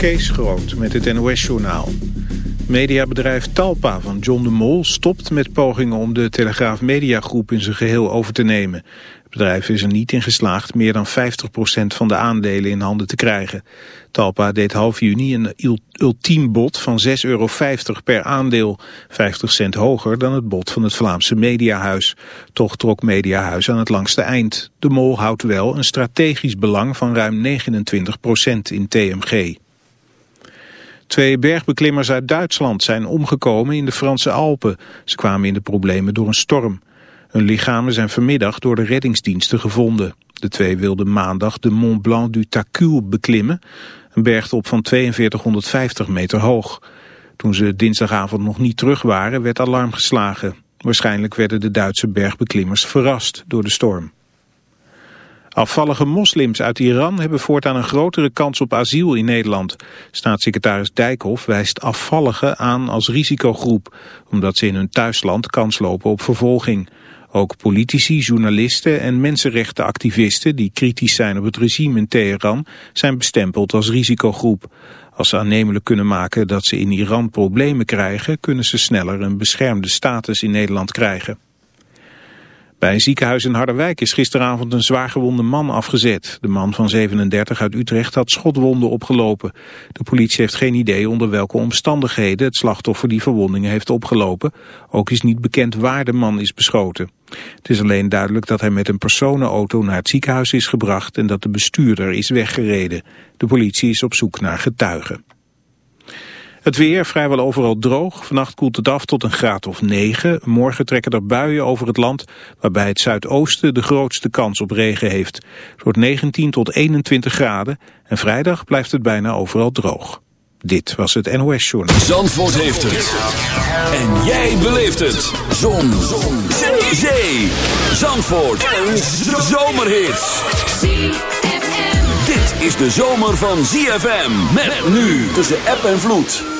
Kees Groot met het NOS-journaal. Mediabedrijf Talpa van John de Mol stopt met pogingen om de Telegraaf Mediagroep in zijn geheel over te nemen. Het bedrijf is er niet in geslaagd meer dan 50% van de aandelen in handen te krijgen. Talpa deed half juni een ultiem bod van 6,50 euro per aandeel, 50 cent hoger dan het bod van het Vlaamse Mediahuis. Toch trok Mediahuis aan het langste eind. De Mol houdt wel een strategisch belang van ruim 29% in TMG. Twee bergbeklimmers uit Duitsland zijn omgekomen in de Franse Alpen. Ze kwamen in de problemen door een storm. Hun lichamen zijn vanmiddag door de reddingsdiensten gevonden. De twee wilden maandag de Mont Blanc du Tacul beklimmen, een bergtop van 4250 meter hoog. Toen ze dinsdagavond nog niet terug waren, werd alarm geslagen. Waarschijnlijk werden de Duitse bergbeklimmers verrast door de storm. Afvallige moslims uit Iran hebben voortaan een grotere kans op asiel in Nederland. Staatssecretaris Dijkhoff wijst afvalligen aan als risicogroep, omdat ze in hun thuisland kans lopen op vervolging. Ook politici, journalisten en mensenrechtenactivisten die kritisch zijn op het regime in Teheran zijn bestempeld als risicogroep. Als ze aannemelijk kunnen maken dat ze in Iran problemen krijgen, kunnen ze sneller een beschermde status in Nederland krijgen. Bij een ziekenhuis in Harderwijk is gisteravond een zwaargewonde man afgezet. De man van 37 uit Utrecht had schotwonden opgelopen. De politie heeft geen idee onder welke omstandigheden het slachtoffer die verwondingen heeft opgelopen. Ook is niet bekend waar de man is beschoten. Het is alleen duidelijk dat hij met een personenauto naar het ziekenhuis is gebracht en dat de bestuurder is weggereden. De politie is op zoek naar getuigen. Het weer vrijwel overal droog. Vannacht koelt het af tot een graad of 9. Morgen trekken er buien over het land, waarbij het zuidoosten de grootste kans op regen heeft. Het wordt 19 tot 21 graden en vrijdag blijft het bijna overal droog. Dit was het NOS Journal. Zandvoort heeft het. En jij beleeft het. Zon. Zon. Zee. Zandvoort. Een zomerhit dit is de zomer van ZFM. Met nu tussen app en vloed.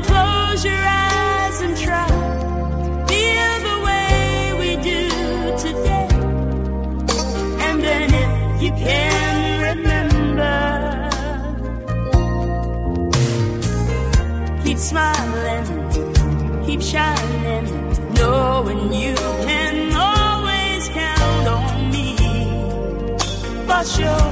smiling keep shining, knowing you can always count on me. For sure,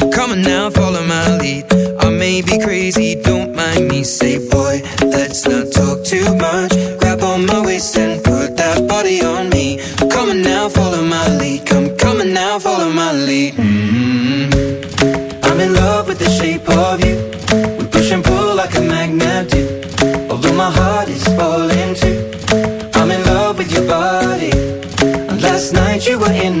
Come on now, follow my lead. I may be crazy, don't mind me. Say, boy, let's not talk too much. Grab on my waist and put that body on me. Come on now, follow my lead. Come, on now, follow my lead. Mm-hmm. I'm in love with the shape of you. We push and pull like a magnet do. Although my heart is falling too. I'm in love with your body. And last night you were in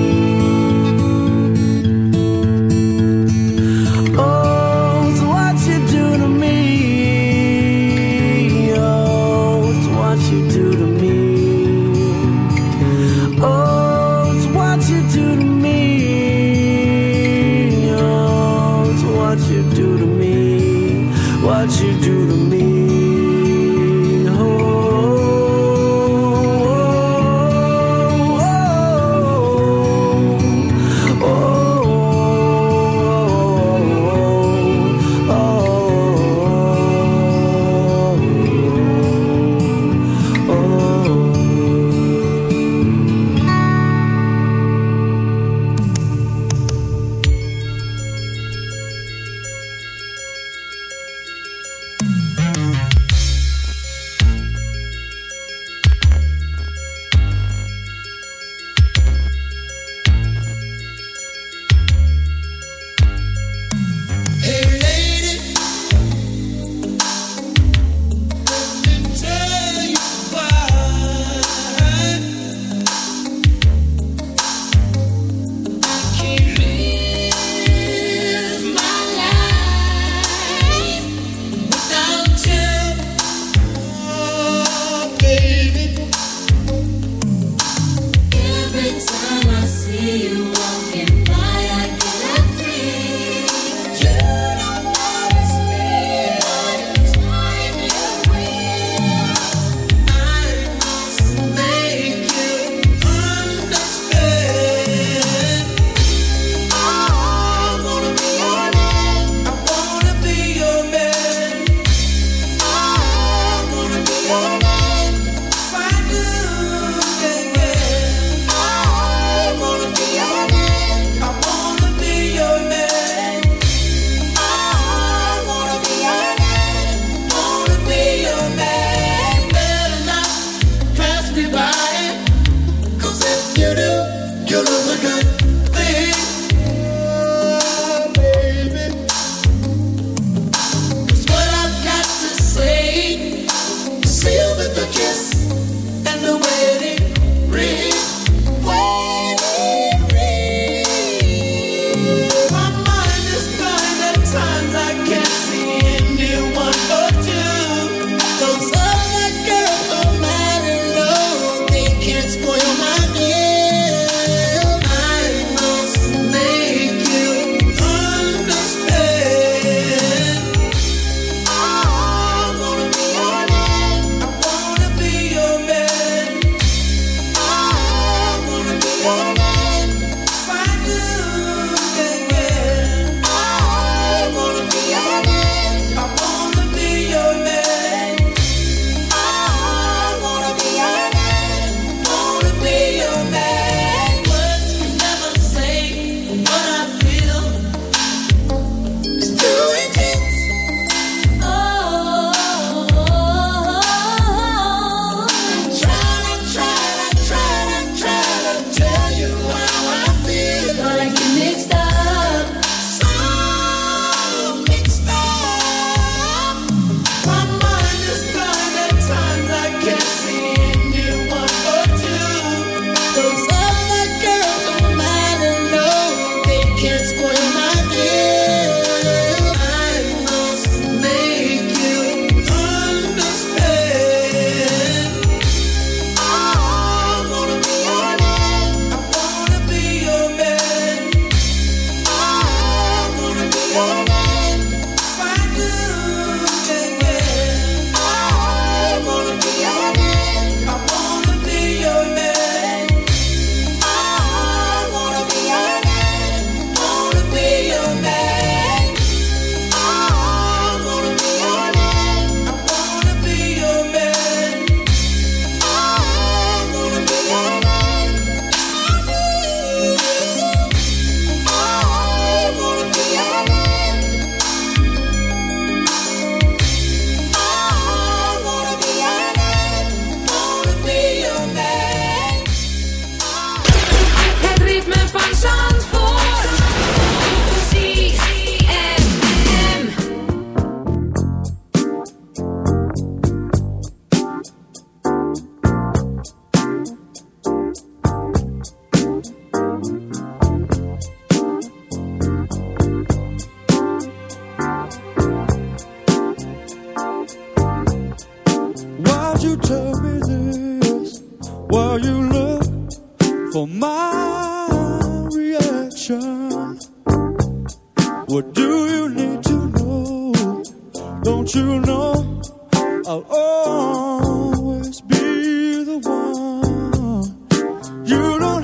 Always be the one? You don't